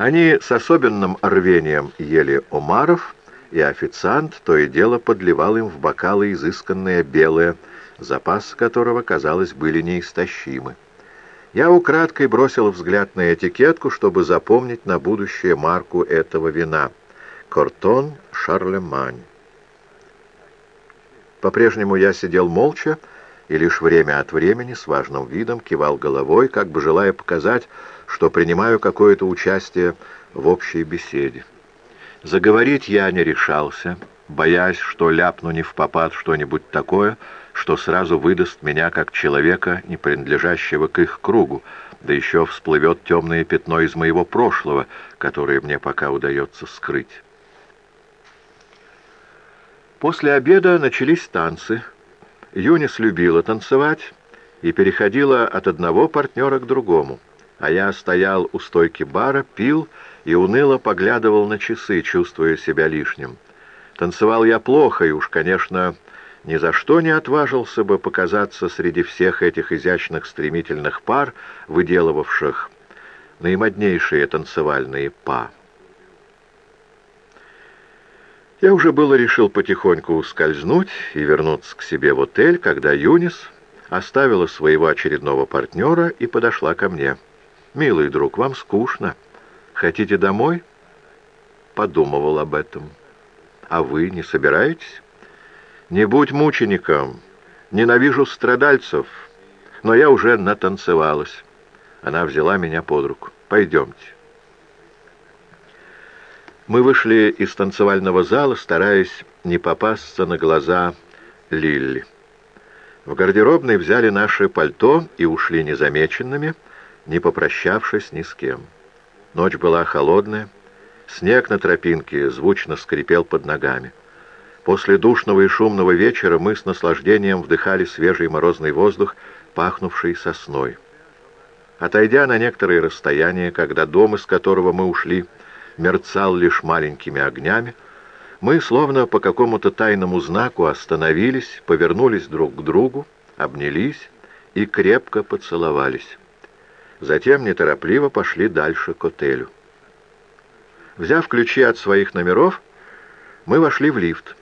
Они с особенным рвением ели омаров, и официант то и дело подливал им в бокалы изысканное белое, запасы которого, казалось, были неистощимы. Я украдкой бросил взгляд на этикетку, чтобы запомнить на будущее марку этого вина. «Кортон Шарлемань». По-прежнему я сидел молча и лишь время от времени с важным видом кивал головой, как бы желая показать, что принимаю какое-то участие в общей беседе. Заговорить я не решался, боясь, что ляпну не в попад что-нибудь такое, что сразу выдаст меня как человека, не принадлежащего к их кругу, да еще всплывет темное пятно из моего прошлого, которое мне пока удается скрыть. После обеда начались танцы. Юнис любила танцевать и переходила от одного партнера к другому, а я стоял у стойки бара, пил и уныло поглядывал на часы, чувствуя себя лишним. Танцевал я плохо и уж, конечно, ни за что не отважился бы показаться среди всех этих изящных стремительных пар, выделывавших наимоднейшие танцевальные па. Я уже было решил потихоньку ускользнуть и вернуться к себе в отель, когда Юнис оставила своего очередного партнера и подошла ко мне. «Милый друг, вам скучно. Хотите домой?» Подумывал об этом. «А вы не собираетесь?» «Не будь мучеником. Ненавижу страдальцев. Но я уже натанцевалась». Она взяла меня под руку. «Пойдемте». Мы вышли из танцевального зала, стараясь не попасться на глаза Лилли. В гардеробной взяли наше пальто и ушли незамеченными, не попрощавшись ни с кем. Ночь была холодная, снег на тропинке звучно скрипел под ногами. После душного и шумного вечера мы с наслаждением вдыхали свежий морозный воздух, пахнувший сосной. Отойдя на некоторое расстояние, когда дом, из которого мы ушли, мерцал лишь маленькими огнями, мы, словно по какому-то тайному знаку, остановились, повернулись друг к другу, обнялись и крепко поцеловались. Затем неторопливо пошли дальше к отелю. Взяв ключи от своих номеров, мы вошли в лифт.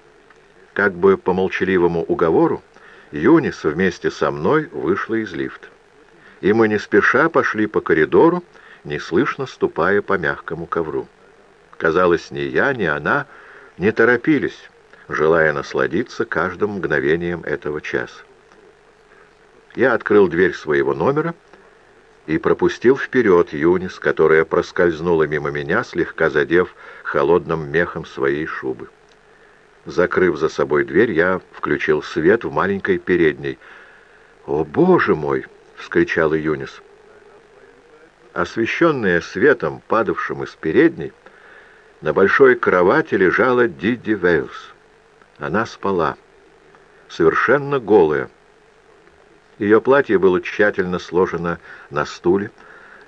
Как бы по молчаливому уговору, Юнис вместе со мной вышла из лифта. И мы не спеша пошли по коридору, неслышно ступая по мягкому ковру. Казалось, ни я, ни она не торопились, желая насладиться каждым мгновением этого часа. Я открыл дверь своего номера и пропустил вперед Юнис, которая проскользнула мимо меня, слегка задев холодным мехом своей шубы. Закрыв за собой дверь, я включил свет в маленькой передней. «О, Боже мой!» — вскричала Юнис. Освещенная светом, падавшим из передней, на большой кровати лежала Диди Вейлс. Она спала, совершенно голая. Ее платье было тщательно сложено на стуле,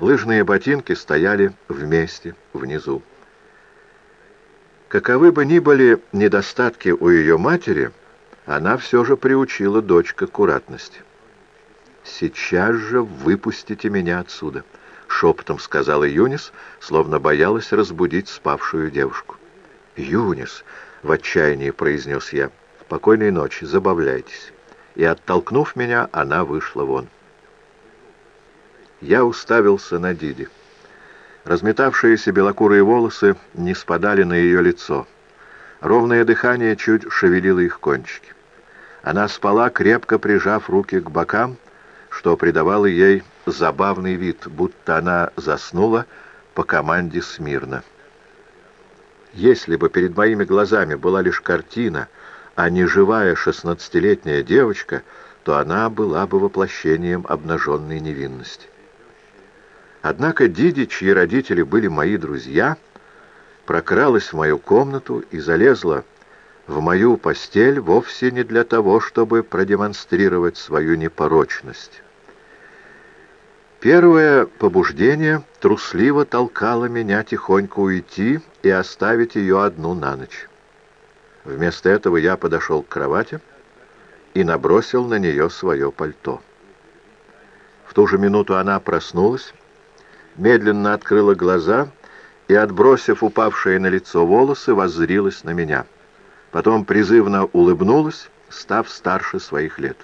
лыжные ботинки стояли вместе внизу. Каковы бы ни были недостатки у ее матери, она все же приучила дочь к аккуратности. «Сейчас же выпустите меня отсюда», шепотом сказала Юнис, словно боялась разбудить спавшую девушку. «Юнис!» — в отчаянии произнес я. «Спокойной ночи, забавляйтесь». И, оттолкнув меня, она вышла вон. Я уставился на Диди. Разметавшиеся белокурые волосы не спадали на ее лицо. Ровное дыхание чуть шевелило их кончики. Она спала, крепко прижав руки к бокам, что придавало ей забавный вид, будто она заснула по команде смирно. Если бы перед моими глазами была лишь картина, а не живая шестнадцатилетняя девочка, то она была бы воплощением обнаженной невинности. Однако Диди, чьи родители были мои друзья, прокралась в мою комнату и залезла в мою постель вовсе не для того, чтобы продемонстрировать свою непорочность. Первое побуждение трусливо толкало меня тихонько уйти и оставить ее одну на ночь. Вместо этого я подошел к кровати и набросил на нее свое пальто. В ту же минуту она проснулась, медленно открыла глаза и, отбросив упавшие на лицо волосы, воззрилась на меня. Потом призывно улыбнулась, став старше своих лет.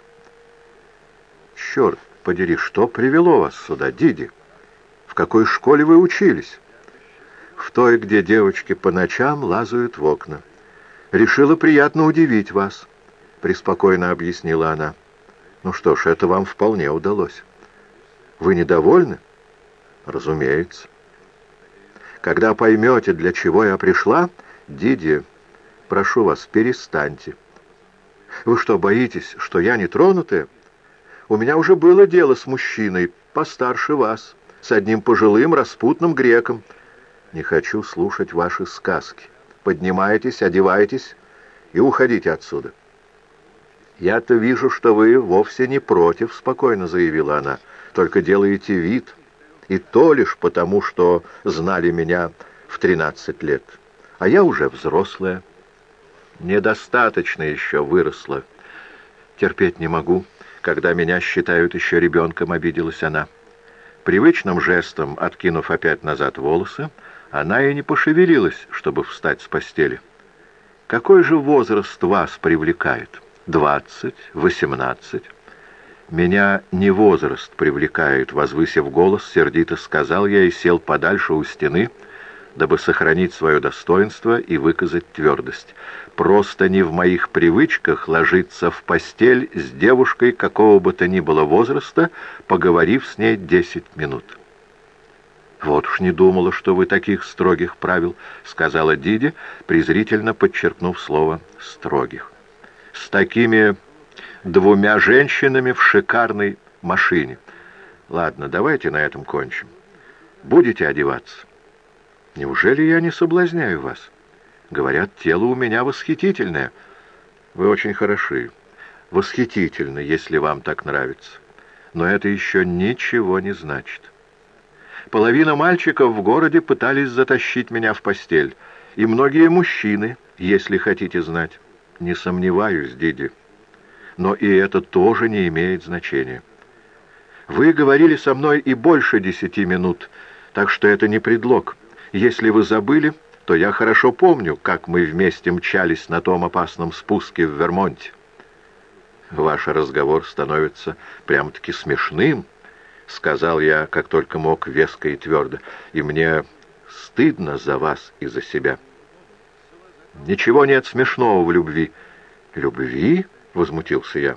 «Черт подери, что привело вас сюда, Диди? В какой школе вы учились?» «В той, где девочки по ночам лазают в окна. Решила приятно удивить вас», — преспокойно объяснила она. «Ну что ж, это вам вполне удалось. Вы недовольны?» «Разумеется». Когда поймете, для чего я пришла, Диди, прошу вас, перестаньте. Вы что, боитесь, что я не тронутая? У меня уже было дело с мужчиной, постарше вас, с одним пожилым распутным греком. Не хочу слушать ваши сказки. Поднимайтесь, одевайтесь и уходите отсюда. «Я-то вижу, что вы вовсе не против», — спокойно заявила она, — «только делаете вид» и то лишь потому, что знали меня в тринадцать лет. А я уже взрослая. Недостаточно еще выросла. Терпеть не могу, когда меня считают еще ребенком, обиделась она. Привычным жестом, откинув опять назад волосы, она и не пошевелилась, чтобы встать с постели. Какой же возраст вас привлекает? Двадцать? Восемнадцать? «Меня не возраст привлекает», — возвысив голос, сердито сказал я и сел подальше у стены, дабы сохранить свое достоинство и выказать твердость. «Просто не в моих привычках ложиться в постель с девушкой какого бы то ни было возраста, поговорив с ней десять минут». «Вот уж не думала, что вы таких строгих правил», — сказала Диди, презрительно подчеркнув слово «строгих». «С такими двумя женщинами в шикарной машине. Ладно, давайте на этом кончим. Будете одеваться? Неужели я не соблазняю вас? Говорят, тело у меня восхитительное. Вы очень хороши. Восхитительно, если вам так нравится. Но это еще ничего не значит. Половина мальчиков в городе пытались затащить меня в постель. И многие мужчины, если хотите знать. Не сомневаюсь, Диди но и это тоже не имеет значения. Вы говорили со мной и больше десяти минут, так что это не предлог. Если вы забыли, то я хорошо помню, как мы вместе мчались на том опасном спуске в Вермонте. Ваш разговор становится прям-таки смешным, — сказал я, как только мог, веско и твердо, — и мне стыдно за вас и за себя. Ничего нет смешного в любви. Любви? возмутился я.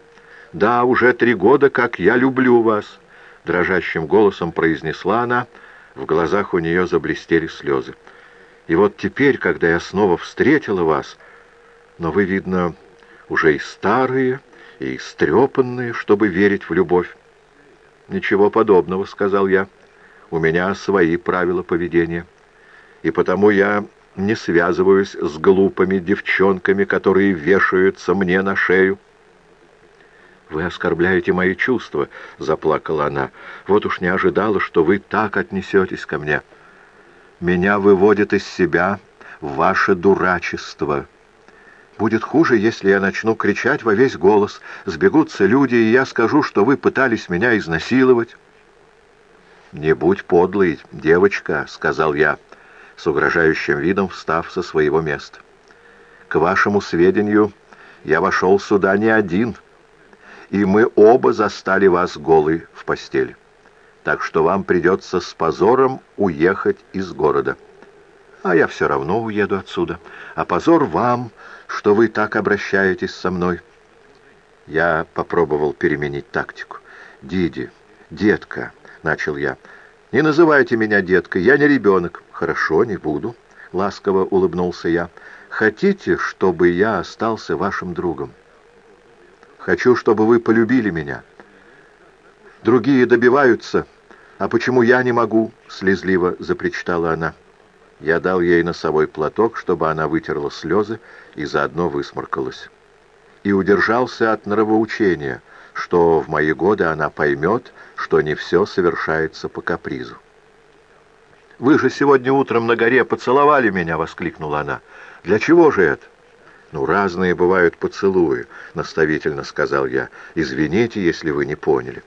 «Да, уже три года, как я люблю вас», — дрожащим голосом произнесла она. В глазах у нее заблестели слезы. «И вот теперь, когда я снова встретила вас, но вы, видно, уже и старые, и истрепанные, чтобы верить в любовь». «Ничего подобного», — сказал я. «У меня свои правила поведения, и потому я не связываюсь с глупыми девчонками, которые вешаются мне на шею». «Вы оскорбляете мои чувства», — заплакала она. «Вот уж не ожидала, что вы так отнесетесь ко мне. Меня выводит из себя ваше дурачество. Будет хуже, если я начну кричать во весь голос. Сбегутся люди, и я скажу, что вы пытались меня изнасиловать». «Не будь подлой, девочка», — сказал я, с угрожающим видом встав со своего места. «К вашему сведению, я вошел сюда не один» и мы оба застали вас голой в постели. Так что вам придется с позором уехать из города. А я все равно уеду отсюда. А позор вам, что вы так обращаетесь со мной. Я попробовал переменить тактику. «Диди, детка», — начал я, — «не называйте меня деткой, я не ребенок». «Хорошо, не буду», — ласково улыбнулся я. «Хотите, чтобы я остался вашим другом?» Хочу, чтобы вы полюбили меня. Другие добиваются, а почему я не могу?» — слезливо запричитала она. Я дал ей носовой платок, чтобы она вытерла слезы и заодно высморкалась. И удержался от нравоучения, что в мои годы она поймет, что не все совершается по капризу. «Вы же сегодня утром на горе поцеловали меня!» — воскликнула она. «Для чего же это?» «Ну, разные бывают поцелуи», — наставительно сказал я. «Извините, если вы не поняли».